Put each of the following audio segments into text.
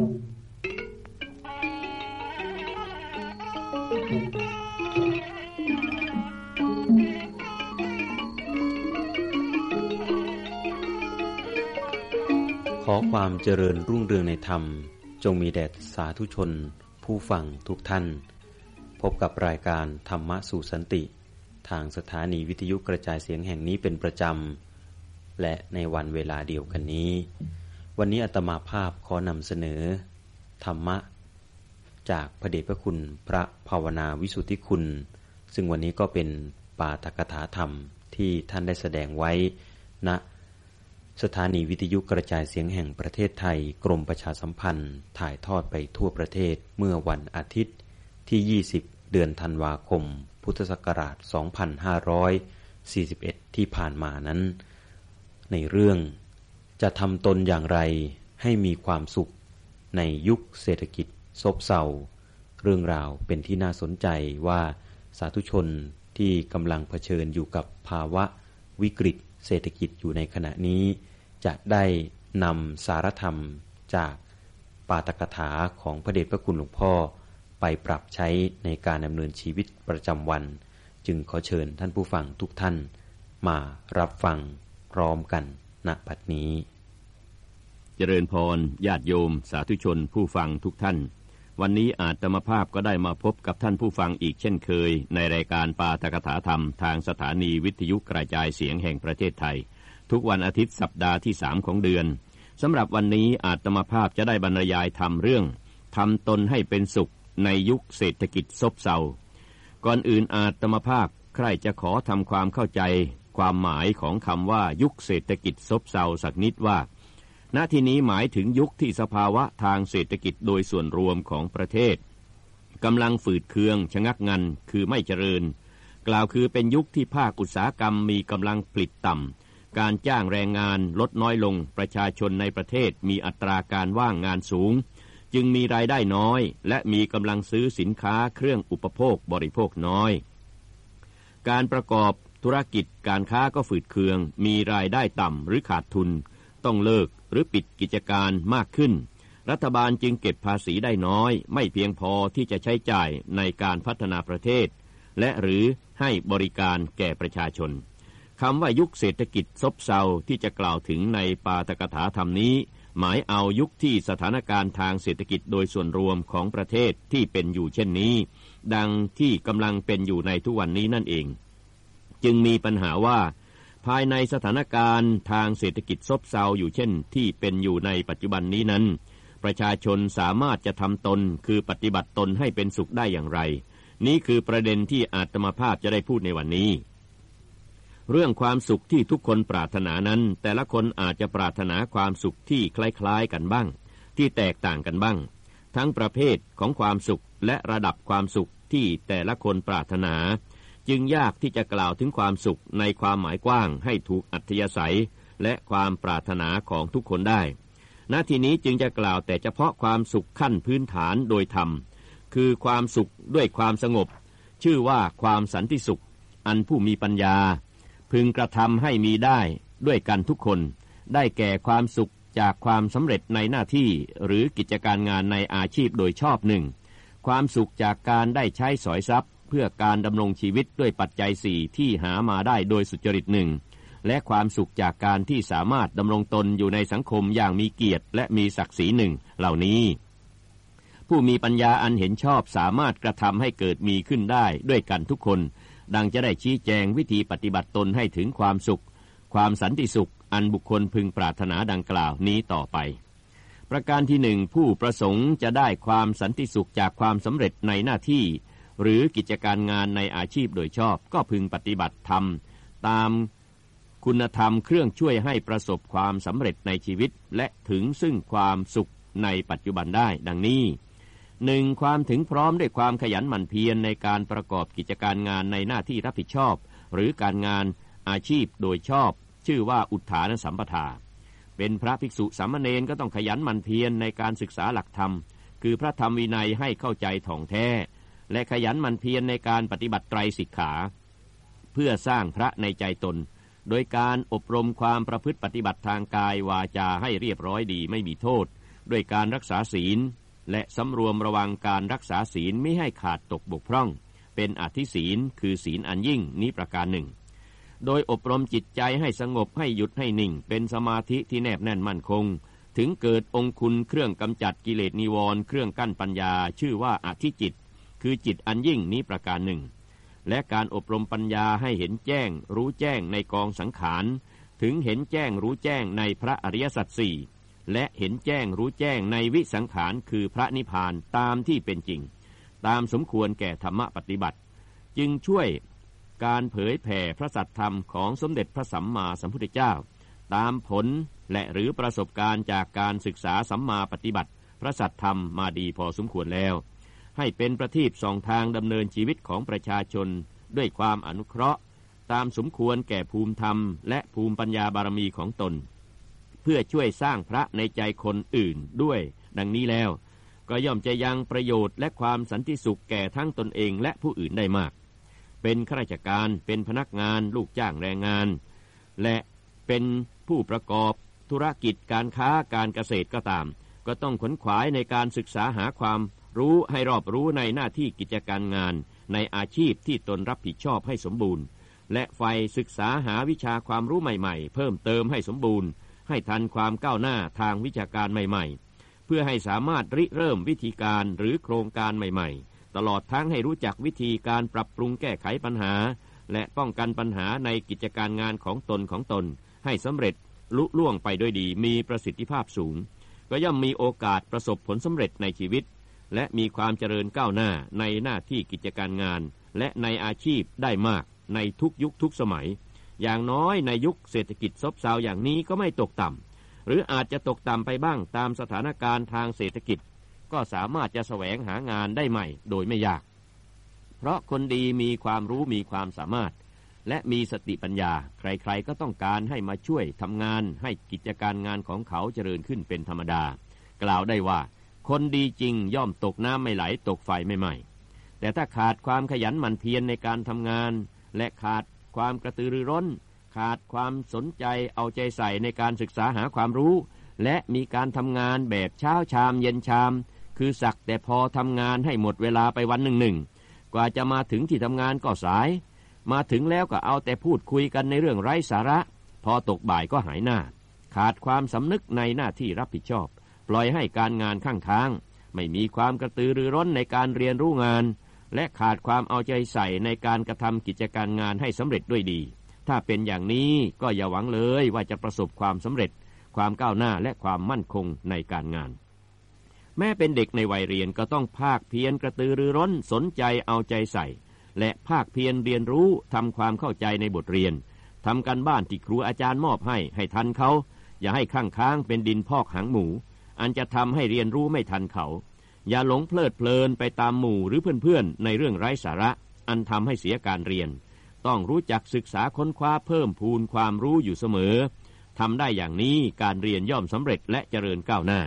ขอความเจริญรุ่งเรืองในธรรม จงมีแด่สาธุชน ผู้ฟังทุกท่าน พบกับรายการธรรมะสู่สันติ ทางสถานีวิทยุกระจายเสียงแห่งนี้เป็นประจำ และในวันเวลาเดียวกันนี้ วันนี้อาตมาภาพขอนำเสนอ ธรรมะ จากพระเดชพระคุณพระภาวนาวิสุทธิคุณ ซึ่งวันนี้ก็เป็นปาตกถาธรรมที่ท่านได้แสดงไว้ณนะสถานีวิทยุกระจายเสียงแห่งประเทศไทย กรมประชาสัมพันธ์ ถ่ายทอดไปทั่วประเทศเมื่อวันอาทิตย์ที่ 20 เดือนธันวาคม พุทธศักราช 2541 ที่ผ่านมานั้น ในเรื่อง จะทำตนอย่างไรให้มีความสุข ในยุคเศรษฐกิจ ซบเซาเรื่องราวเป็นที่น่าสนใจว่าสาธุชนที่กำลังเผชิญอยู่กับภาวะวิกฤตเศรษฐกิจอยู่ในขณะนี้ จะได้นำสารธรรมจากปาตกถาของพระเดชพระคุณหลวงพ่อ ไปปรับใช้ในการดำเนินชีวิตประจำวัน จึงขอเชิญท่านผู้ฟังทุกท่าน มารับฟังพร้อมกัน ณบัดนี้ เจริญพรญาติโยม สาธุชนผู้ฟังทุกท่าน วันนี้อาตมาภาพก็ได้มาพบกับท่านผู้ฟังอีกเช่นเคย ในรายการปาตกถาธรรมทางสถานีวิทยุกระจายเสียงแห่งประเทศไทย ทุกวันอาทิตย์สัปดาห์ที่สามของเดือนสำหรับวันนี้อาตมาภาพจะได้บรรยายทำเรื่องทำตนให้เป็นสุขในยุคเศรษฐกิจซบเซา ก่อนอื่นอาตมาภาพใครจะขอทำความเข้าใจ ความหมายของคำว่ายุคเศรษฐกิจซบเซาสักนิดว่า ณที่นี้หมายถึงยุคที่สภาวะทางเศรษฐกิจโดยส่วนรวมของประเทศกำลังฝืดเคือง ชะงักงันคือไม่เจริญ กล่าวคือเป็นยุคที่ภาคอุตสาหกรรมมีกำลังผลิตต่ำ การจ้างแรงงานลดน้อยลง ประชาชนในประเทศมีอัตราการว่างงานสูง จึงมีรายได้น้อย และมีกำลังซื้อสินค้าเครื่องอุปโภคบริโภคน้อย การประกอบ ธุรกิจการค้าก็ฝืดเคือง มีรายได้ต่ำหรือขาดทุน ต้องเลิกหรือปิดกิจการมากขึ้น รัฐบาลจึงเก็บภาษีได้น้อย ไม่เพียงพอที่จะใช้จ่ายในการพัฒนาประเทศ และหรือให้บริการแก่ประชาชนคำว่ายุคเศรษฐกิจซบเซาที่จะกล่าวถึงในปาตกถาธรรมนี้ หมายเอายุคที่สถานการณ์ทางเศรษฐกิจโดยส่วนรวมของประเทศที่เป็นอยู่เช่นนี้ ดังที่กำลังเป็นอยู่ในทุกวันนี้นั่นเอง จึงมีปัญหาว่า ภายในสถานการณ์ทางเศรษฐกิจซบเซาอยู่เช่น ที่เป็นอยู่ในปัจจุบันนี้นั้น ประชาชนสามารถจะทำตนคือปฏิบัติตนให้เป็นสุขได้อย่างไร นี้คือประเด็นที่อาตมาภาพจะได้พูดในวันนี้ เรื่องความสุขที่ทุกคนปรารถนานั้น แต่ละคนอาจจะปรารถนาความสุขที่คล้ายๆกันบ้าง ที่แตกต่างกันบ้าง ทั้งประเภทของความสุขและระดับความสุขที่แต่ละคนปรารถนา จึงยากที่จะกล่าวถึงความสุขในความหมายกว้าง ให้ถูกอัธยาศัย และความปรารถนาของทุกคนได้ ณ ที่นี้จึงจะกล่าวแต่เฉพาะความสุขขั้นพื้นฐานโดยธรรม คือความสุขด้วยความสงบ ชื่อว่าความสันติสุข อันผู้มีปัญญา พึงกระทำให้มีได้ด้วยกันทุกคน ได้แก่ความสุขจากความสำเร็จในหน้าที่หรือกิจการงานในอาชีพโดยชอบหนึ่ง ความสุขจากการได้ใช้สอยทรัพย์ เพื่อการดำรงชีวิตด้วยปัจจัยสี่ที่หามาได้โดยสุจริตหนึ่งและความสุขจากการที่สามารถดำรงตนอยู่ในสังคมอย่างมีเกียรติ และมีศักดิ์ศรีหนึ่งเหล่านี้ ผู้มีปัญญาอันเห็นชอบสามารถกระทำให้เกิดมีขึ้นได้ด้วยกันทุกคน ดังจะได้ชี้แจงวิธีปฏิบัติตนให้ถึงความสุข ความสันติสุข อันบุคคลพึงปรารถนาดังกล่าวนี้ต่อไป ประการที่หนึ่งผู้ประสงค์จะได้ความสันติสุขจากความสำเร็จในหน้าที่ หรือกิจการงานในอาชีพโดยชอบก็พึงปฏิบัติธรรม ตามคุณธรรมเครื่องช่วยให้ประสบความสำเร็จในชีวิต และถึงซึ่งความสุขในปัจจุบันได้ดังนี้หนึ่งความถึงพร้อมด้วยความขยันหมั่นเพียรในการประกอบกิจการงานในหน้าที่รับผิดชอบ หรือการงานอาชีพโดยชอบ ชื่อว่าอุทานสัมปทา เป็นพระภิกษุสามเณรก็ต้องขยันหมั่นเพียรในการศึกษาหลักธรรม คือพระธรรมวินัยให้เข้าใจถ่องแท้ และขยันหมั่นเพียรในการปฏิบัติไตรสิกขา เพื่อสร้างพระในใจตน โดยการอบรมความประพฤติปฏิบัติทางกายวาจาให้เรียบร้อยดีไม่มีโทษ ด้วยการรักษาศีล และสำรวมระวังการรักษาศีลไม่ให้ขาดตกบกพร่อง เป็นอธิศีลคือศีลอันยิ่งนี้ประการหนึ่ง โดยอบรมจิตใจให้สงบให้หยุดให้นิ่ง เป็นสมาธิที่แนบแน่นมั่นคงถึงเกิดองคุณเครื่องกำจัดกิเลสนิวรณ์เครื่องกั้นปัญญา ชื่อว่าอธิจิต คือจิตอันยิ่งนี้ประการหนึ่ง และการอบรมปัญญาให้เห็นแจ้ง รู้แจ้งในกองสังขาร ถึงเห็นแจ้งรู้แจ้งในพระอริยสัจสี่และเห็นแจ้งรู้แจ้งในวิสังขารคือพระนิพพานตามที่เป็นจริง ตามสมควรแก่ธรรมปฏิบัติ จึงช่วยการเผยแผ่พระสัตธรรมของสมเด็จพระสัมมาสัมพุทธเจ้า ตามผลและหรือประสบการณ์จากการศึกษาสัมมาปฏิบัติ พระสัตธรรมมาดีพอสมควรแล้ว ให้เป็นประทีปสองทางดำเนินชีวิตของประชาชน ด้วยความอนุเคราะห์ ตามสมควรแก่ภูมิธรรม และภูมิปัญญาบารมีของตน เพื่อช่วยสร้างพระในใจคนอื่นด้วย ดังนี้แล้ว ก็ย่อมจะยังประโยชน์และความสันติสุขแก่ทั้งตนเองและผู้อื่นได้มาก เป็นข้าราชการเป็นพนักงาน ลูกจ้างแรงงาน และเป็นผู้ประกอบธุรกิจการค้าการเกษตรก็ตาม ก็ต้องขนขวายในการศึกษาหาความ รู้ให้รอบรู้ในหน้าที่กิจการงาน ในอาชีพที่ตนรับผิดชอบให้สมบูรณ์ และไฟศึกษาหาวิชาความรู้ใหม่ๆ เพิ่มเติมให้สมบูรณ์ ให้ทันความก้าวหน้าทางวิชาการใหม่ๆ เพื่อให้สามารถริเริ่มวิธีการหรือโครงการใหม่ๆ ตลอดทั้งให้รู้จักวิธีการปรับปรุงแก้ไขปัญหา และป้องกันปัญหาในกิจการงานของตนของตน ให้สำเร็จลุล่วงไปด้วยดีมีประสิทธิภาพสูง ก็ย่อมมีโอกาสประสบผลสำเร็จในชีวิต และมีความเจริญก้าวหน้าในหน้าที่กิจการงาน และในอาชีพได้มากในทุกยุคทุกสมัย อย่างน้อยในยุคเศรษฐกิจซบเซาอย่างนี้ก็ไม่ตกต่ำหรืออาจจะตกต่ำไปบ้างตามสถานการณ์ทางเศรษฐกิจ ก็สามารถจะแสวงหางานได้ใหม่โดยไม่ยาก เพราะคนดีมีความรู้มีความสามารถ และมีสติปัญญา ใครๆก็ต้องการให้มาช่วยทำงานให้กิจการงานของเขาเจริญขึ้นเป็นธรรมดา กล่าวได้ว่า คนดีจริงย่อมตกน้ำไม่ไหลตกไฟไม่ไหม้แต่ถ้าขาดความขยันหมั่นเพียรในการทำงาน และขาดความกระตือรือร้น ขาดความสนใจเอาใจใส่ในการศึกษาหาความรู้ และมีการทำงานแบบเช้าชามเย็นชาม คือสักแต่พอทำงานให้หมดเวลาไปวันหนึ่งหนึ่งกว่าจะมาถึงที่ทำงานก็สาย มาถึงแล้วก็เอาแต่พูดคุยกันในเรื่องไร้สาระ พอตกบ่ายก็หายหน้า ขาดความสำนึกในหน้าที่รับผิดชอบ ปล่อยให้การงานข้างทาง ไม่มีความกระตือรือร้นในการเรียนรู้งาน และขาดความเอาใจใส่ในการกระทำกิจการงานให้สำเร็จด้วยดี ถ้าเป็นอย่างนี้ก็อย่าหวังเลยว่าจะประสบความสำเร็จ ความก้าวหน้าและความมั่นคงในการงาน แม้เป็นเด็กในวัยเรียนก็ต้องภาคเพียรกระตือรือร้นสนใจเอาใจใส่ และภาคเพียรเรียนรู้ทำความเข้าใจในบทเรียนทำการบ้านที่ครูอาจารย์มอบให้ให้ทันเขา อย่าให้ข้างค้างเป็นดินพอกหางหมู อันจะทำให้เรียนรู้ไม่ทันเขา อย่าหลงเพลิดเพลินไปตามหมู่หรือเพื่อนๆ ในเรื่องไร้สาระ อันทำให้เสียการเรียน ต้องรู้จักศึกษาค้นคว้าเพิ่มพูนความรู้อยู่เสมอทำได้อย่างนี้การเรียนย่อมสำเร็จและเจริญก้าวหน้า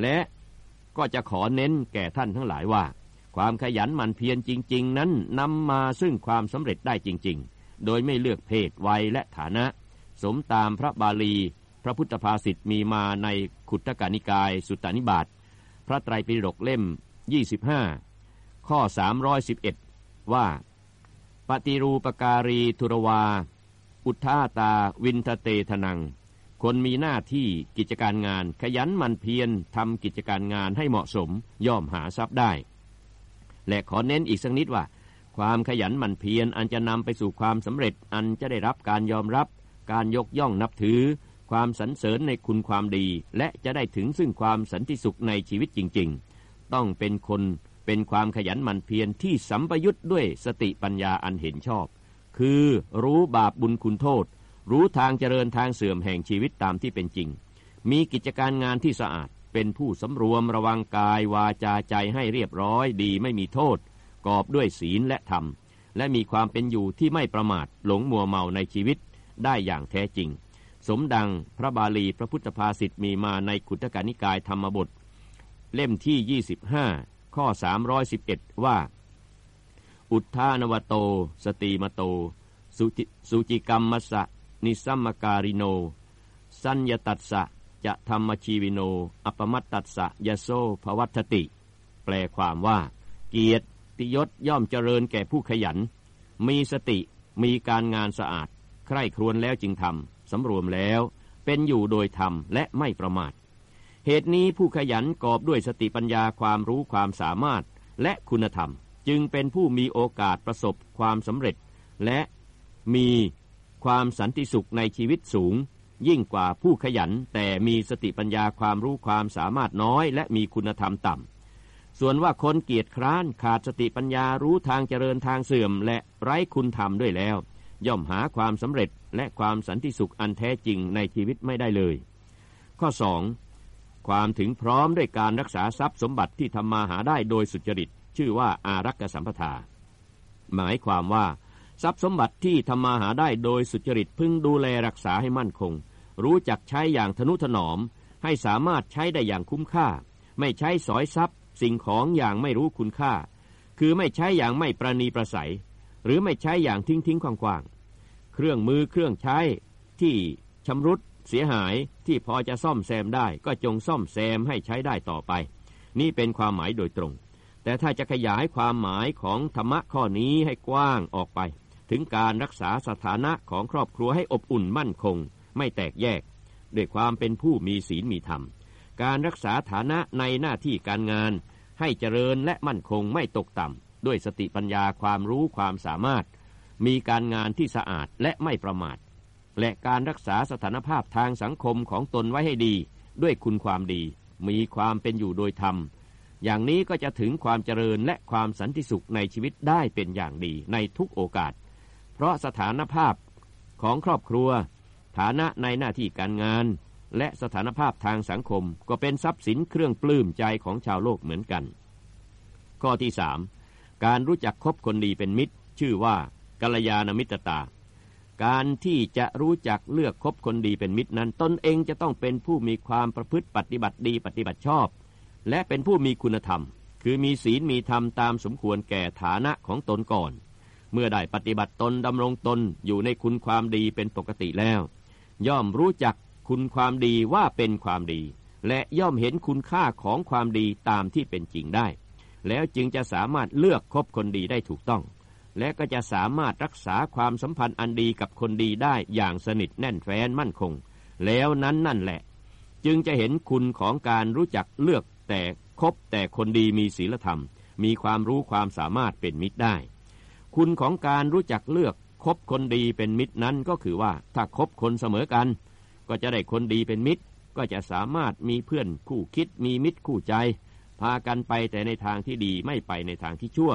และก็จะขอเน้นแก่ท่านทั้งหลายว่า ความขยันหมั่นเพียรจริง ๆ นั้นนำมาซึ่งความสำเร็จได้จริง ๆ โดยไม่เลือกเพศวัยและฐานะ สมตามพระบาลี พระพุทธภาษิตมีมาในขุตกานิกาย สุตตานิบาตพระไตรปิฎกเล่ม 25 ข้อ 311 ว่า ปฏิรูปการีทุรวา อุทาตาวินทเตทนัง คนมีหน้าที่กิจการงานขยันมันเพียรทำกิจการงานให้เหมาะสมย่อมหาทรัพย์ได้ และขอเน้นอีกสักนิดว่า ความขยันมันเพียรอันจะนำไปสู่ความสำเร็จอันจะได้รับการยอมรับ การยกย่องนับถือ ความสรรเสริญในคุณความดี และจะได้ถึงซึ่งความสันติสุขในชีวิตจริง ๆ ต้องเป็นคนเป็นความขยันหมั่นเพียรที่สัมปยุทธ์ด้วยสติปัญญาอันเห็นชอบ คือรู้บาปบุญคุณโทษ รู้ทางเจริญทางเสื่อมแห่งชีวิตตามที่เป็นจริง มีกิจการงานที่สะอาด เป็นผู้สำรวมระวังกายวาจาใจให้เรียบร้อยดีไม่มีโทษ กอบด้วยศีลและธรรม และมีความเป็นอยู่ที่ไม่ประมาทหลงมัวเมาในชีวิตได้อย่างแท้จริง สมดังพระบาลีพระพุทธภาษิตมีมาในขุตกานิกายธรรมบท เล่มที่ 25 ข้อ 311 ว่า อุทธานวโต สตีมโตสุจิสุจิกรรมมสะ นิสัมมการิโน สัญญตัสสะ จะธรรมชีวิโน อัปมัตตัสสะยโซภวัตติ แปลความว่า เกียรติยศย่อมเจริญแก่ผู้ขยัน มีสติมีการงานสะอาด ใคร่ครวญแล้วจึงทำ สำรวมแล้ว เป็นอยู่โดยธรรมและไม่ประมาท เหตุนี้ผู้ขยันกอบด้วยสติปัญญาความรู้ความสามารถและคุณธรรม จึงเป็นผู้มีโอกาสประสบความสำเร็จ และมีความสันติสุขในชีวิตสูง ยิ่งกว่าผู้ขยันแต่มีสติปัญญาความรู้ความสามารถน้อย และมีคุณธรรมต่ำส่วนว่าคนเกียจคร้านขาดสติปัญญารู้ทางเจริญทางเสื่อม และไร้คุณธรรมด้วยแล้ว ย่อมหาความสำเร็จและความสันติสุขอันแท้จริงในชีวิตไม่ได้เลย ข้อ 2. ความถึงพร้อมด้วยการรักษาทรัพย์สมบัติที่ทำมาหาได้โดยสุจริต ชื่อว่าอารักษสัมปทา หมายความว่า ทรัพย์สมบัติที่ทำมาหาได้โดยสุจริตพึงดูแลรักษาให้มั่นคง รู้จักใช้อย่างทนุถนอม ให้สามารถใช้ได้อย่างคุ้มค่า ไม่ใช้สอยทรัพย์ สิ่งของอย่างไม่รู้คุณค่า คือไม่ใช้อย่างไม่ประนีประสัยหรือไม่ใช้อย่างทิ้งทิ้งควาง เครื่องมือเครื่องใช้ที่ชำรุดเสียหายที่พอจะซ่อมแซมได้ก็จงซ่อมแซมให้ใช้ได้ต่อไป นี่เป็นความหมายโดยตรง แต่ถ้าจะขยายความหมายของธรรมะข้อนี้ให้กว้างออกไป ถึงการรักษาสถานะของครอบครัวให้อบอุ่นมั่นคง ไม่แตกแยก ด้วยความเป็นผู้มีศีลมีธรรม การรักษาฐานะในหน้าที่การงาน ให้เจริญและมั่นคงไม่ตกต่ำด้วยสติปัญญาความรู้ความสามารถ มีการงานที่สะอาดและไม่ประมาท และการรักษาสถานภาพทางสังคมของตนไว้ให้ดี ด้วยคุณความดี มีความเป็นอยู่โดยธรรม อย่างนี้ก็จะถึงความเจริญและความสันติสุขในชีวิตได้เป็นอย่างดีในทุกโอกาส เพราะสถานภาพของครอบครัว ฐานะในหน้าที่การงาน และสถานภาพทางสังคมก็เป็นทรัพย์สินเครื่องปลื้มใจของชาวโลกเหมือนกัน ข้อที่สการรู้จักคบคนดีเป็นมิตร ชื่อว่า กัลยาณมิตรตา การที่จะรู้จักเลือกคบคนดีเป็นมิตรนั้น ตนเองจะต้องเป็นผู้มีความประพฤติปฏิบัติดีปฏิบัติชอบ และเป็นผู้มีคุณธรรม คือมีศีลมีธรรมตามสมควรแก่ฐานะของตนก่อน เมื่อได้ปฏิบัติตนดำรงตนอยู่ในคุณความดีเป็นปกติแล้ว ย่อมรู้จักคุณความดีว่าเป็นความดี และย่อมเห็นคุณค่าของความดีตามที่เป็นจริงได้ แล้วจึงจะสามารถเลือกคบคนดีได้ถูกต้อง และก็จะสามารถรักษาความสัมพันธ์อันดีกับคนดีได้อย่างสนิทแน่นแฟ้นมั่นคง แล้วนั้นนั่นแหละ จึงจะเห็นคุณของการรู้จักเลือกแต่คบแต่คนดีมีศีลธรรม มีความรู้ความสามารถเป็นมิตรได้ คุณของการรู้จักเลือกคบคนดีเป็นมิตรนั้นก็คือว่าถ้าคบคนเสมอกัน ก็จะได้คนดีเป็นมิตร ก็จะสามารถมีเพื่อนคู่คิดมีมิตรคู่ใจ พากันไปแต่ในทางที่ดีไม่ไปในทางที่ชั่ว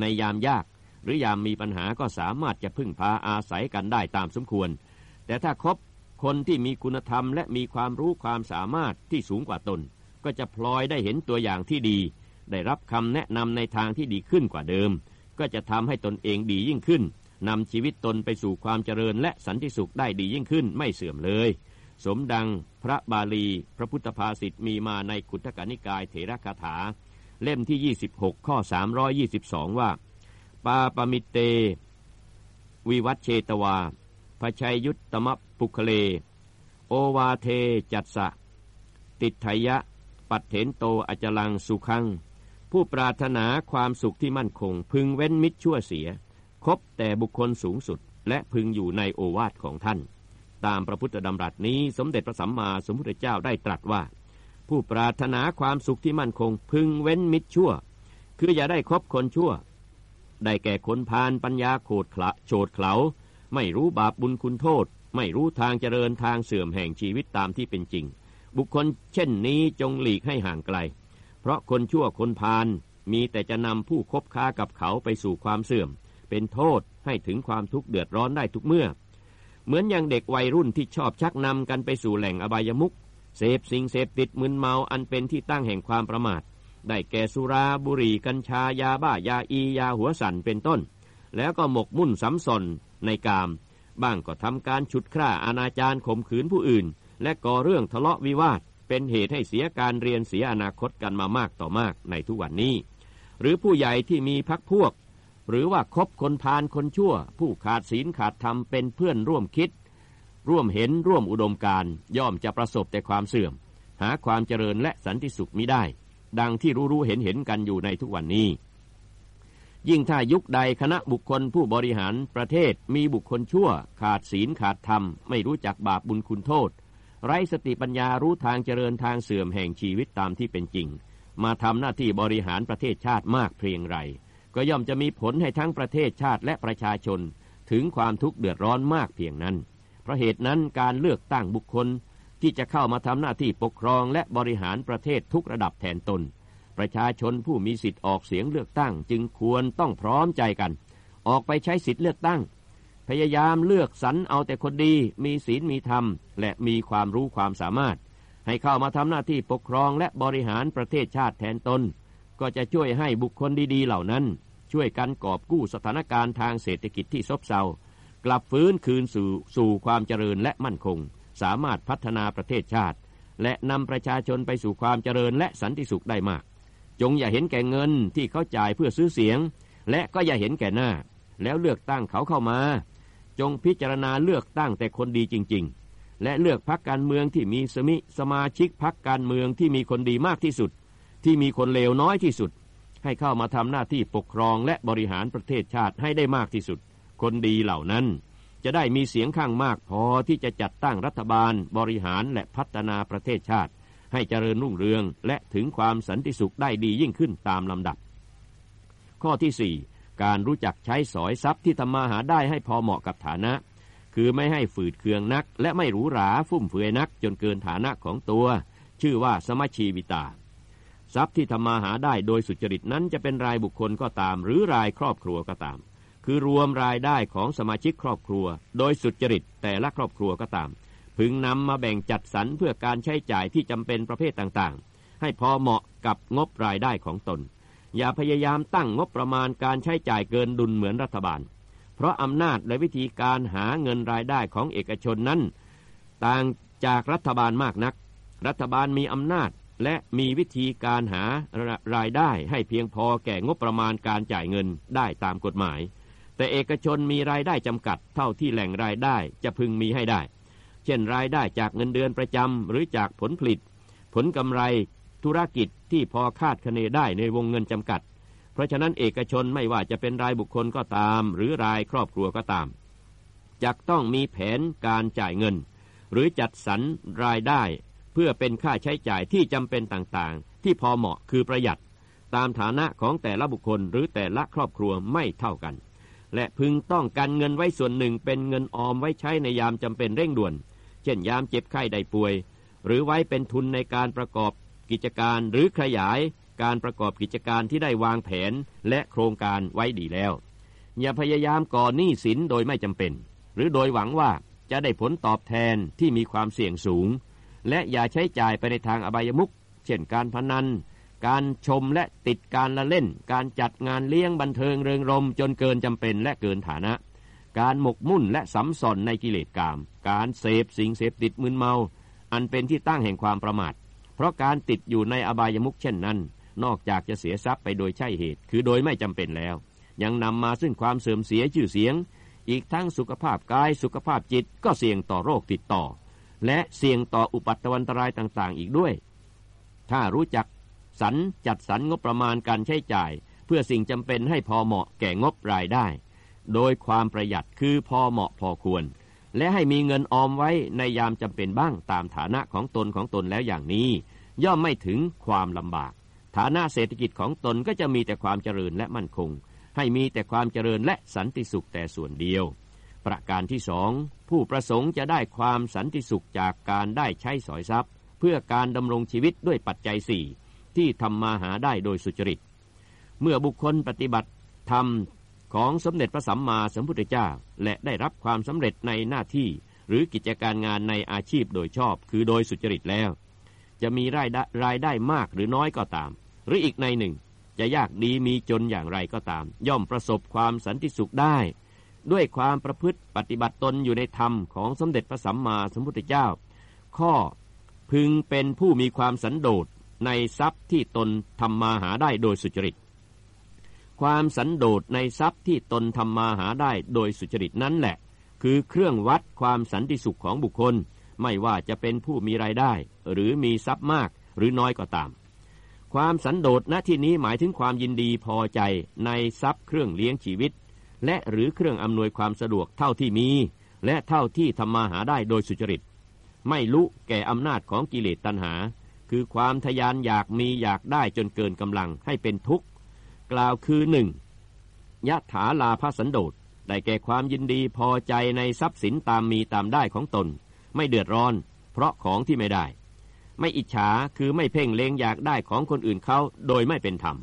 ในยามยาก หรือยามมีปัญหาก็สามารถจะพึ่งพาอาศัยกันได้ตามสมควร แต่ถ้าคบคนที่มีคุณธรรมและมีความรู้ความสามารถที่สูงกว่าตน ก็จะพลอยได้เห็นตัวอย่างที่ดี ได้รับคำแนะนำในทางที่ดีขึ้นกว่าเดิม ก็จะทำให้ตนเองดียิ่งขึ้นนำชีวิตตนไปสู่ความเจริญและสันติสุขได้ดียิ่งขึ้นไม่เสื่อมเลย สมดังพระบาลี พระพุทธภาษิตมีมาในขุทกนิกายเถรคาถา เล่มที่ 26 ข้อ 322 ว่า ปาปมิเต วิวัตเชตวาพชัยยุตตมปุคเล โอวาเทจัตสะ ติทยะ ปัตเถนโตอจลังสุขัง ผู้ปรารถนาความสุขที่มั่นคง พึงเว้นมิตรชั่วเสีย คบแต่บุคคลสูงสุด และพึงอยู่ในโอวาทของท่าน ตามพระพุทธดำรัสนี้สมเด็จพระสัมมาสัมพุทธเจ้าได้ตรัสว่า ผู้ปรารถนาความสุขที่มั่นคง พึงเว้นมิตรชั่ว คืออย่าได้คบคนชั่ว ได้แก่คนพานปัญญาโขดขละโฉดเขาไม่รู้บาปบุญคุณโทษ ไม่รู้ทางเจริญทางเสื่อมแห่งชีวิตตามที่เป็นจริง บุคคลเช่นนี้จงหลีกให้ห่างไกล เพราะคนชั่วคนพาลมีแต่จะนำผู้คบค้ากับเขาไปสู่ความเสื่อม เป็นโทษให้ถึงความทุกข์เดือดร้อนได้ทุกเมื่อ เหมือนอย่างเด็กวัยรุ่นที่ชอบชักนำกันไปสู่แหล่งอบายมุข เสพสิ่งเสพติดมึนเมาอันเป็นที่ตั้งแห่งความประมาท ได้แก่สุราบุหรี่กัญชายาบ้ายาอียาหัวสันเป็นต้น แล้วก็หมกมุ่นสำสนในกาม บ้างก็ทำการฉุดฆ่าอนาจารข่มขืนผู้อื่น และก่อเรื่องทะเลาะวิวาท เป็นเหตุให้เสียการเรียนเสียอนาคตกันมามากต่อมากในทุกวันนี้ หรือผู้ใหญ่ที่มีพักพวก หรือว่าคบคนพาลคนชั่ว ผู้ขาดศีลขาดธรรมเป็นเพื่อนร่วมคิด ร่วมเห็นร่วมอุดมการย่อมจะประสบแต่ความเสื่อม หาความเจริญและสันติสุขมิได้ ดังที่รู้ๆเห็นเห็นกันอยู่ในทุกวันนี้ ยิ่งถ้ายุคใดคณะบุคคลผู้บริหารประเทศมีบุคคลชั่ว ขาดศีลขาดธรรม ไม่รู้จักบาปบุญคุณโทษ ไร้สติปัญญารู้ทางเจริญทางเสื่อมแห่งชีวิตตามที่เป็นจริง มาทำหน้าที่บริหารประเทศชาติมากเพียงไรก็ย่อมจะมีผลให้ทั้งประเทศชาติและประชาชน ถึงความทุกข์เดือดร้อนมากเพียงนั้น ราะเหตุนั้นการเลือกตั้งบุคคลที่จะเข้ามาทำหน้าที่ปกครองและบริหารประเทศทุกระดับแทนตน ประชาชนผู้มีสิทธิ์ออกเสียงเลือกตั้งจึงควรต้องพร้อมใจกัน ออกไปใช้สิทธิ์เลือกตั้ง พยายามเลือกสรรเอาแต่คนดี มีศีลมีธรรม และมีความรู้ความสามารถ ให้เข้ามาทำหน้าที่ปกครองและบริหารประเทศชาติแทนตน ก็จะช่วยให้บุคคลดีๆ เหล่านั้น ช่วยกันกอบกู้สถานการณ์ทางเศรษฐกิจที่ซบเซา กลับฟื้นคืนสู่สู่ความเจริญและมั่นคง สามารถพัฒนาประเทศชาติ และนำประชาชนไปสู่ความเจริญและสันติสุขได้มาก จงอย่าเห็นแก่เงินที่เขาจ่ายเพื่อซื้อเสียง และก็อย่าเห็นแก่หน้า แล้วเลือกตั้งเขาเข้ามา จงพิจารณาเลือกตั้งแต่คนดีจริง ๆ และเลือกพักการเมืองที่มีสมิสมาชิกพักการเมืองที่มีคนดีมากที่สุด ที่มีคนเลวน้อยที่สุด ให้เข้ามาทำหน้าที่ปกครองและบริหารประเทศชาติให้ได้มากที่สุด คนดีเหล่านั้น จะได้มีเสียงข้างมากพอที่จะจัดตั้งรัฐบาลบริหารและพัฒนาประเทศชาติ ให้เจริญรุ่งเรืองและถึงความสันติสุขได้ดียิ่งขึ้นตามลำดับ ข้อที่4การรู้จักใช้สอยทรัพย์ที่ทำมาหาได้ให้พอเหมาะกับฐานะ คือไม่ให้ฝืดเคืองนัก และไม่หรูหราฟุ่มเฟือยนัก จนเกินฐานะของตัว ชื่อว่าสมชีวิตา ทรัพย์ที่ทำมาหาได้โดยสุจริตนั้นจะเป็นรายบุคคลก็ตาม หรือรายครอบครัวก็ตาม คือรวมรายได้ของสมาชิกครอบครัว โดยสุจริตแต่ละครอบครัวก็ตาม พึงนำมาแบ่งจัดสรรเพื่อการใช้จ่ายที่จำเป็นประเภทต่างๆ ให้พอเหมาะกับงบรายได้ของตน อย่าพยายามตั้งงบประมาณการใช้จ่ายเกินดุลเหมือนรัฐบาล เพราะอำนาจและวิธีการหาเงินรายได้ของเอกชนนั้น ต่างจากรัฐบาลมากนัก รัฐบาลมีอำนาจและมีวิธีการหารายได้ให้เพียงพอแก่งบประมาณการจ่ายเงินได้ตามกฎหมาย แต่เอกชนมีรายได้จำกัดเท่าที่แหล่งรายได้จะพึงมีให้ได้ เช่นรายได้จากเงินเดือนประจำหรือจากผลผลิต ผลกำไรธุรกิจที่พอคาดคะเนได้ในวงเงินจำกัด เพราะฉะนั้นเอกชนไม่ว่าจะเป็นรายบุคคลก็ตาม หรือรายครอบครัวก็ตามจะต้องมีแผนการจ่ายเงิน หรือจัดสรรรายได้ เพื่อเป็นค่าใช้จ่ายที่จำเป็นต่างๆ ที่พอเหมาะคือประหยัด ตามฐานะของแต่ละบุคคลหรือแต่ละครอบครัวไม่เท่ากัน และพึงต้องการเงินไว้ส่วนหนึ่งเป็นเงินออมไว้ใช้ในยามจำเป็นเร่งด่วน เช่นยามเจ็บไข้ได้ป่วย หรือไว้เป็นทุนในการประกอบกิจการหรือขยายการประกอบกิจการที่ได้วางแผนและโครงการไว้ดีแล้ว อย่าพยายามก่อหนี้สินโดยไม่จำเป็น หรือโดยหวังว่าจะได้ผลตอบแทนที่มีความเสี่ยงสูง และอย่าใช้จ่ายไปในทางอบายมุขเช่นการพนัน การชมและติดการละเล่น การจัดงานเลี้ยงบันเทิงเริงรมจนเกินจำเป็นและเกินฐานะ การหมกมุ่นและสัมสอนในกิเลสกาม การเสพสิ่งเสพติดมึนเมา อันเป็นที่ตั้งแห่งความประมาท เพราะการติดอยู่ในอบายมุขเช่นนั้น นอกจากจะเสียทรัพย์ไปโดยใช่เหตุ คือโดยไม่จำเป็นแล้ว ยังนำมาซึ่งความเสื่อมเสียชื่อเสียง อีกทั้งสุขภาพกายสุขภาพจิตก็เสี่ยงต่อโรคติดต่อ และเสี่ยงต่ออุปัตวันตรายต่าง ๆ อีกด้วย ถ้ารู้จัก สรรจัดสรรงบประมาณการใช้จ่าย เพื่อสิ่งจำเป็นให้พอเหมาะแก่งบรายได้ โดยความประหยัดคือพอเหมาะพอควร และให้มีเงินออมไว้ในยามจำเป็นบ้างตามฐานะของตนของตนแล้วอย่างนี้ ย่อมไม่ถึงความลำบาก ฐานะเศรษฐกิจของตนก็จะมีแต่ความเจริญและมั่นคง ให้มีแต่ความเจริญและสันติสุขแต่ส่วนเดียว ประการที่สองผู้ประสงค์จะได้ความสันติสุขจากการได้ใช้สอยทรัพย์ เพื่อการดำรงชีวิตด้วยปัจจัยสี่ ที่ทำมาหาได้โดยสุจริต เมื่อบุคคลปฏิบัติธรรมของสมเด็จพระสัมมาสัมพุทธเจ้า และได้รับความสำเร็จในหน้าที่หรือกิจการงานในอาชีพโดยชอบ คือโดยสุจริตแล้ว จะมีรายได้รายได้มากหรือน้อยก็ตาม หรืออีกในหนึ่ง จะยากดีมีจนอย่างไรก็ตาม ย่อมประสบความสันติสุขได้ ด้วยความประพฤติปฏิบัติตนอยู่ในธรรมของสมเด็จพระสัมมาสัมพุทธเจ้า ข้อพึงเป็นผู้มีความสันโดษ ในทรัพย์ที่ตนทำมาหาได้โดยสุจริต ความสันโดษในทรัพย์ที่ตนทำมาหาได้โดยสุจริตนั้นแหละ คือเครื่องวัดความสันติสุขของบุคคล ไม่ว่าจะเป็นผู้มีรายได้ หรือมีทรัพย์มากหรือน้อยก็ตาม ความสันโดษณที่นี้หมายถึงความยินดีพอใจในทรัพย์เครื่องเลี้ยงชีวิต และหรือเครื่องอำนวยความสะดวกเท่าที่มี และเท่าที่ทำมาหาได้โดยสุจริต ไม่ลุแก่อำนาจของกิเลสตัณหา คือความทยานอยากมีอยากได้จนเกินกำลังให้เป็นทุกข์ กล่าวคือหนึ่งยะถาลาภสันโดษได้แก่ความยินดีพอใจในทรัพย์สินตามมีตามได้ของตน ไม่เดือดร้อน เพราะของที่ไม่ได้ ไม่อิจฉาคือไม่เพ่งเลงอยากได้ของคนอื่นเขาโดยไม่เป็นธรรม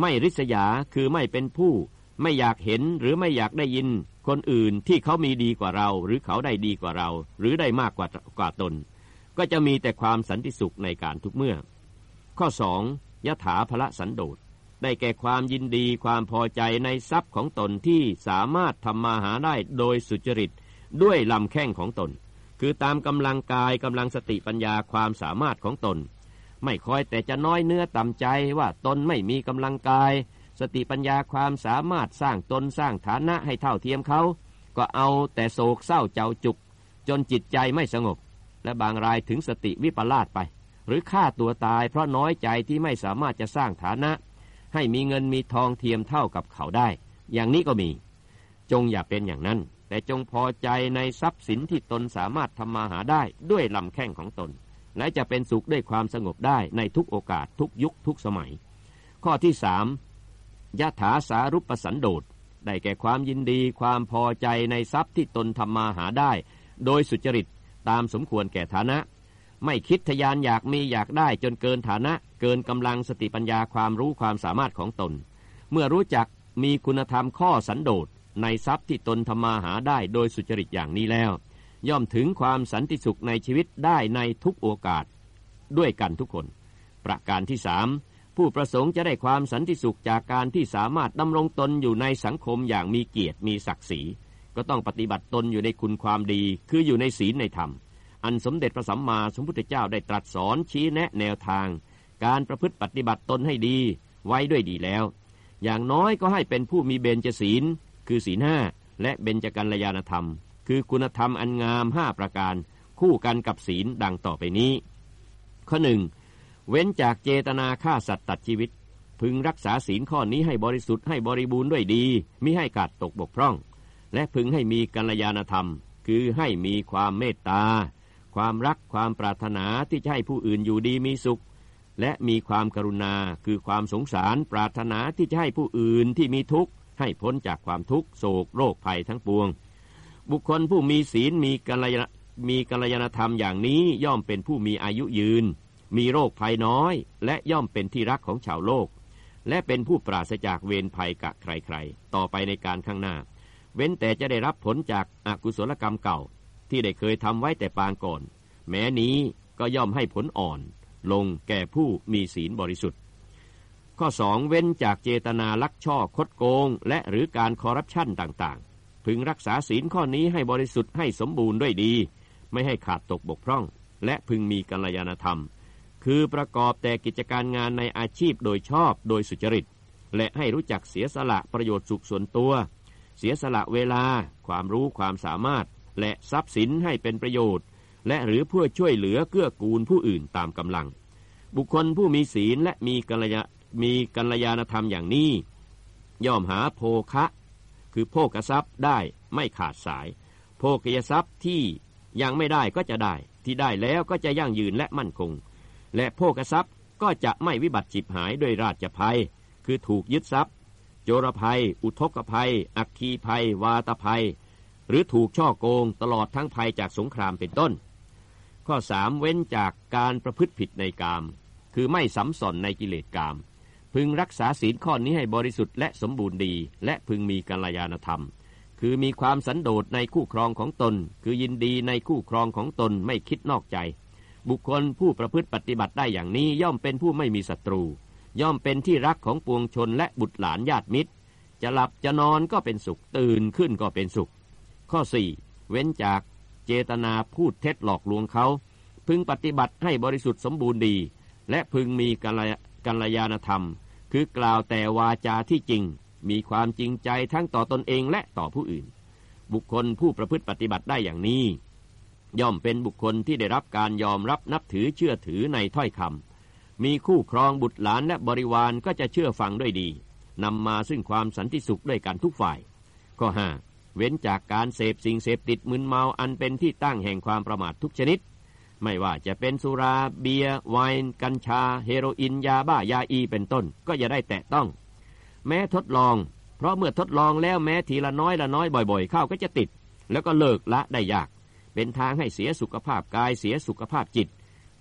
ไม่ริษยาคือไม่เป็นผู้ ไม่อยากเห็นหรือไม่อยากได้ยิน คนอื่นที่เขามีดีกว่าเรา หรือเขาได้ดีกว่าเรา หรือได้มากกว่ากว่าตน ก็จะมีแต่ความสันติสุขในการทุกเมื่อ ข้อสองยถาภละสันโดษได้แก่ความยินดีความพอใจในทรัพย์ของตนที่สามารถทำมาหาได้โดยสุจริต ด้วยลำแข้งของตน คือตามกำลังกายกำลังสติปัญญาความสามารถของตน ไม่คอยแต่จะน้อยเนื้อต่ำใจว่าตนไม่มีกำลังกาย สติปัญญาความสามารถสร้างตนสร้างฐานะให้เท่าเทียมเขา ก็เอาแต่โศกเศร้าเจ้าจุก จนจิตใจไม่สงบ และบางรายถึงสติวิปลาสไป หรือฆ่าตัวตายเพราะน้อยใจที่ไม่สามารถจะสร้างฐานะ ให้มีเงินมีทองเทียมเท่ากับเขาได้ อย่างนี้ก็มี จงอย่าเป็นอย่างนั้น แต่จงพอใจในทรัพย์สินที่ตนสามารถทำมาหาได้ด้วยลำแข้งของตน และจะเป็นสุขด้วยความสงบได้ในทุกโอกาสทุกยุคทุกสมัย ข้อที่สามยะถาสารุปสันโดษได้แก่ความยินดีความพอใจในทรัพย์ที่ตนทำมาหาได้ โดยสุจริต ตามสมควรแก่ฐานะ ไม่คิดทยานอยากมีอยากได้จนเกินฐานะ เกินกำลังสติปัญญาความรู้ความสามารถของตน เมื่อรู้จักมีคุณธรรมข้อสันโดษในทรัพย์ที่ตนทำมาหาได้โดยสุจริตอย่างนี้แล้ว ย่อมถึงความสันติสุขในชีวิตได้ในทุกโอกาส ด้วยกันทุกคน ประการที่สามผู้ประสงค์จะได้ความสันติสุขจากการที่สามารถดำรงตนอยู่ในสังคมอย่างมีเกียรติมีศักดิ์ศรี ก็ต้องปฏิบัติตนอยู่ในคุณความดี คืออยู่ในศีลในธรรม อันสมเด็จพระสัมมาสัมพุทธเจ้าได้ตรัสสอนชี้แนะแนวทาง การประพฤติปฏิบัติตนให้ดี ไว้ด้วยดีแล้ว อย่างน้อยก็ให้เป็นผู้มีเบญจศีล คือศีลห้าและเบญจกัลยาณธรรม คือคุณธรรมอันงามห้าประการ คู่กันกับศีลดังต่อไปนี้ ข้อหนึ่งเว้นจากเจตนาฆ่าสัตว์ตัดชีวิต พึงรักษาศีลข้อนี้ให้บริสุทธิ์ให้บริบูรณ์ด้วยดีมิให้ขาดตกบกพร่อง และพึงให้มีกัลยาณธรรม คือให้มีความเมตตา ความรักความปรารถนาที่จะให้ผู้อื่นอยู่ดีมีสุข และมีความกรุณา คือความสงสารปรารถนาที่จะให้ผู้อื่นที่มีทุกข์ ให้พ้นจากความทุกข์โศกโรคภัยทั้งปวง บุคคลผู้มีศีลมีกัลยามีกัลยาณธรรมอย่างนี้ย่อมเป็นผู้มีอายุยืน มีโรคภัยน้อย และย่อมเป็นที่รักของชาวโลก และเป็นผู้ปราศจากเวรภัยกะใครๆ ต่อไปในการข้างหน้า เว้นแต่จะได้รับผลจากอากุศลกรรมเก่า ที่ได้เคยทำไว้แต่ปางก่อน แม้นี้ก็ย่อมให้ผลอ่อน ลงแก่ผู้มีศีลบริสุทธิ์ ข้อสองเว้นจากเจตนาลักช่อคดโกง และหรือการคอร์รัปชันต่างๆ พึงรักษาศีลข้อนี้ให้บริสุทธิ์ให้สมบูรณ์ด้วยดี ไม่ให้ขาดตกบกพร่อง และพึงมีกัลยาณธรรม คือประกอบแต่กิจการงานในอาชีพโดยชอบโดยสุจริต และให้รู้จักเสียสละประโยชน์สุขส่วนตัว เสียสละเวลา ความรู้ความสามารถ และทรัพย์สินให้เป็นประโยชน์ และหรือเพื่อช่วยเหลือเกื้อกูลผู้อื่นตามกำลัง บุคคลผู้มีศีลและมีกัลยามีกัลยาณธรรมอย่างนี้ ย่อมหาโภคะ คือโภกทรัพย์ได้ไม่ขาดสาย โภกยทรัพย์ที่ยังไม่ได้ก็จะได้ ที่ได้แล้วก็จะยั่งยืนและมั่นคง และโภกทรัพย์ก็จะไม่วิบัติจิบหายโดยราชภัย คือถูกยึดทรัพย์ โจรภัย อุทกภัย อักคีภัย วาตภัย หรือถูกช่อโกงตลอดทั้งภัยจากสงครามเป็นต้น ข้อสามเว้นจากการประพฤติผิดในกาม คือไม่สัมสอนในกิเลสกาม พึงรักษาศีลข้อนี้ให้บริสุทธิ์และสมบูรณ์ดี และพึงมีกัลยาณธรรม คือมีความสันโดษในคู่ครองของตน คือยินดีในคู่ครองของตนไม่คิดนอกใจ บุคคลผู้ประพฤติปฏิบัติได้อย่างนี้ย่อมเป็นผู้ไม่มีศัตรู ย่อมเป็นที่รักของปวงชนและบุตรหลานญาติมิตร จะหลับจะนอนก็เป็นสุขตื่นขึ้นก็เป็นสุข ข้อ 4 เว้นจากเจตนาพูดเท็จหลอกลวงเขา พึงปฏิบัติให้บริสุทธิ์สมบูรณ์ดี และพึงมีกัลยาณธรรม คือกล่าวแต่วาจาที่จริง มีความจริงใจทั้งต่อตนเองและต่อผู้อื่น บุคคลผู้ประพฤติปฏิบัติได้อย่างนี้ ย่อมเป็นบุคคลที่ได้รับการยอมรับนับถือเชื่อถือในถ้อยคำ มีคู่ครองบุตรหลานและบริวารก็จะเชื่อฟังด้วยดีนำมาซึ่งความสันติสุขด้วยกันทุกฝ่าย ข้อห้าเว้นจากการเสพสิ่งเสพติดมึนเมาอันเป็นที่ตั้งแห่งความประมาททุกชนิด ไม่ว่าจะเป็นสุรา เบียร์ไวน์กัญชา เฮโรอีนยาบ้ายาอีเป็นต้น ก็อย่าได้แตะต้อง แม้ทดลอง เพราะเมื่อทดลองแล้วแม้ทีละน้อยละน้อยบ่อยๆ เข้าก็จะติด แล้วก็เลิกละได้ยาก เป็นทางให้เสียสุขภาพกายเสียสุขภาพจิต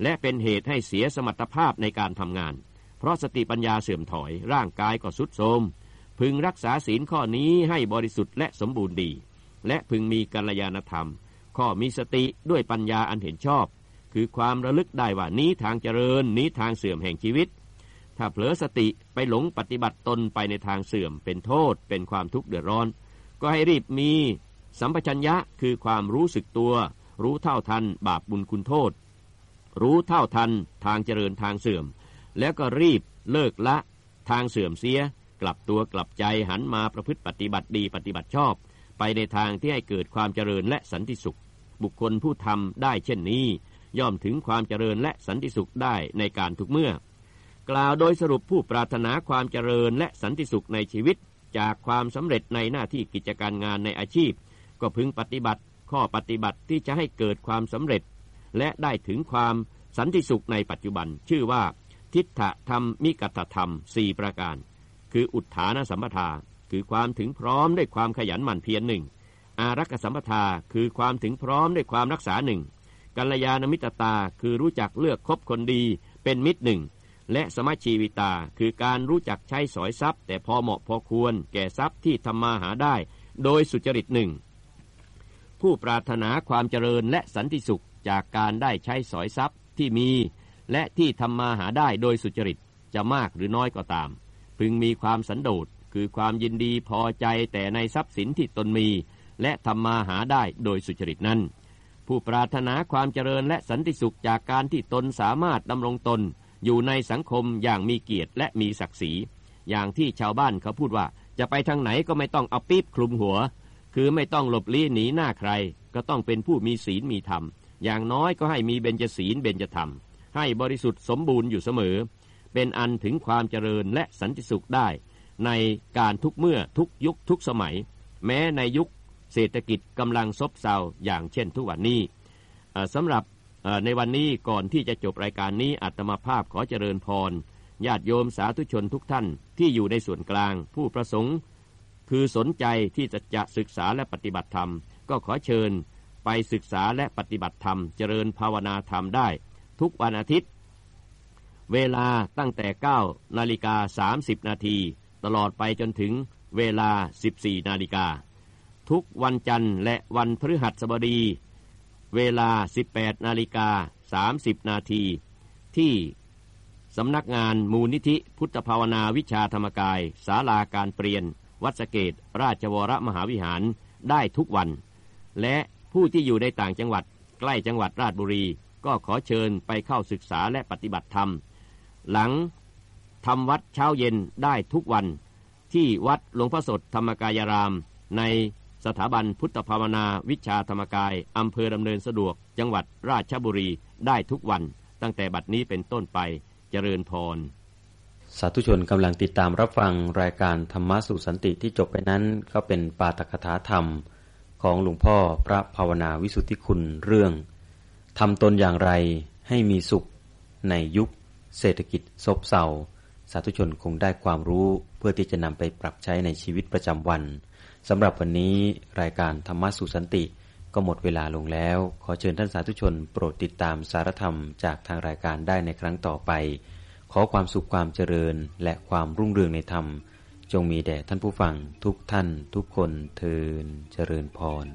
และเป็นเหตุให้เสียสมรรถภาพในการทำงาน เพราะสติปัญญาเสื่อมถอยร่างกายก็สุดโทมพึงรักษาศีลข้อนี้ให้บริสุทธิ์และสมบูรณ์ดี และพึงมีกัลยาณธรรม ข้อมีสติด้วยปัญญาอันเห็นชอบ คือความระลึกได้ว่านี้ทางเจริญนี้ทางเสื่อมแห่งชีวิต ถ้าเผลอสติไปหลงปฏิบัติตนไปในทางเสื่อม เป็นโทษ เป็นความทุกข์เดือดร้อน ก็ให้รีบมี สัมปชัญญะคือความรู้สึกตัว รู้เท่าทันบาปบุญคุณโทษ รู้เท่าทันทางเจริญทางเสื่อม แล้วก็รีบเลิกละ ทางเสื่อมเสีย กลับตัวกลับใจหันมาประพฤติปฏิบัติดีปฏิบัติชอบ ไปในทางที่ให้เกิดความเจริญและสันติสุข บุคคลผู้ทำได้เช่นนี้ ย่อมถึงความเจริญและสันติสุขได้ในการทุกเมื่อ กล่าวโดยสรุปผู้ปรารถนาความเจริญและสันติสุขในชีวิต จากความสำเร็จในหน้าที่กิจการงานในอาชีพ ก็พึงปฏิบัติข้อปฏิบัติที่จะให้เกิดความสำเร็จ และได้ถึงความสันติสุขในปัจจุบันชื่อว่า ทิฏฐธรรมมิกัตธรรมสี่ประการ คืออุทธานสัมปทา คือความถึงพร้อมด้วยความขยันหมั่นเพียรหนึ่งอารักษสัมปทาคือความถึงพร้อมด้วยความรักษาหนึ่งกัลยาณมิตรตาคือรู้จักเลือกคบคนดีเป็นมิตรหนึ่งและสมัชีวิตาคือการรู้จักใช้สอยทรัพย์ แต่พอเหมาะพอควร แก่ทรัพย์ที่ทำมาหาได้ โดยสุจริตหนึ่ง ผู้ปรารถนาความเจริญและสันติสุขจากการได้ใช้สอยทรัพย์ที่มี และที่ทำมาหาได้โดยสุจริตจะมากหรือน้อยก็ตาม พึงมีความสันโดษคือความยินดีพอใจแต่ในทรัพย์สินที่ตนมี และทำมาหาได้โดยสุจริตนั้น ผู้ปรารถนาความเจริญและสันติสุขจากการที่ตนสามารถดำรงตน อยู่ในสังคมอย่างมีเกียรติและมีศักดิ์ศรี อย่างที่ชาวบ้านเขาพูดว่าจะไปทางไหนก็ไม่ต้องเอาปี๊บคลุมหัว คือไม่ต้องหลบลี้หนีหน้าใคร ก็ต้องเป็นผู้มีศีลมีธรรม อย่างน้อยก็ให้มีเบญจศีลเบญจธรรม ให้บริสุทธิ์สมบูรณ์อยู่เสมอ เป็นอันถึงความเจริญและสันติสุขได้ ในการทุกเมื่อทุกยุคทุกสมัย แม้ในยุคเศรษฐกิจกำลังซบเซาอย่างเช่นทุกวันนี้สำหรับในวันนี้ก่อนที่จะจบรายการนี้อัตมาภาพขอเจริญพรญาติโยมสาธุชนทุกท่านที่อยู่ในส่วนกลาง ผู้ประสงค์ คือสนใจที่จะจะศึกษาและปฏิบัติธรรม ก็ขอเชิญไปศึกษาและปฏิบัติธรรม เจริญภาวนาธรรมได้ ทุกวันอาทิตย์ เวลาตั้งแต่ 9 นาฬิกา 30 นาทีตลอดไปจนถึงเวลา 14 นาฬิกา ทุกวันจันทร์และวันพฤหัสบดี เวลา 18 นาฬิกา 30 นาที ที่สำนักงานมูลนิธิพุทธภาวนาวิชาธรรมกาย ศาลาการเปลี่ยน วัดสเกตราชวรมหาวิหารได้ทุกวัน และผู้ที่อยู่ในต่างจังหวัดใกล้จังหวัดราชบุรี ก็ขอเชิญไปเข้าศึกษาและปฏิบัติธรรม หลังทำวัดเช้าเย็นได้ทุกวัน ที่วัดหลวงพ่อสดธรรมกายราม ในสถาบันพุทธภาวนาวิชาธรรมกายอำเภอดำเนินสะดวก จังหวัดราชบุรีได้ทุกวัน ตั้งแต่บัดนี้เป็นต้นไปเจริญพร สาธุชนกำลังติดตามรับฟังรายการธรรมะสุสันติที่จบไปนั้น ก็เป็นปาตกถาธรรมของหลวงพ่อพระภาวนาวิสุทธิคุณเรื่องทำตนอย่างไรให้มีสุขในยุคเศรษฐกิจซบเซาสาธุชนคงได้ความรู้เพื่อที่จะนำไปปรับใช้ในชีวิตประจำวันสำหรับวันนี้รายการธรรมะสุสันติก็หมดเวลาลงแล้ว ขอเชิญท่านสาธุชน โปรดติดตามสารธรรมจากทางรายการได้ในครั้งต่อไป ขอความสุขความเจริญและความรุ่งเรืองในธรรม จงมีแด่ท่านผู้ฟังทุกท่านทุกคนเทินเจริญพร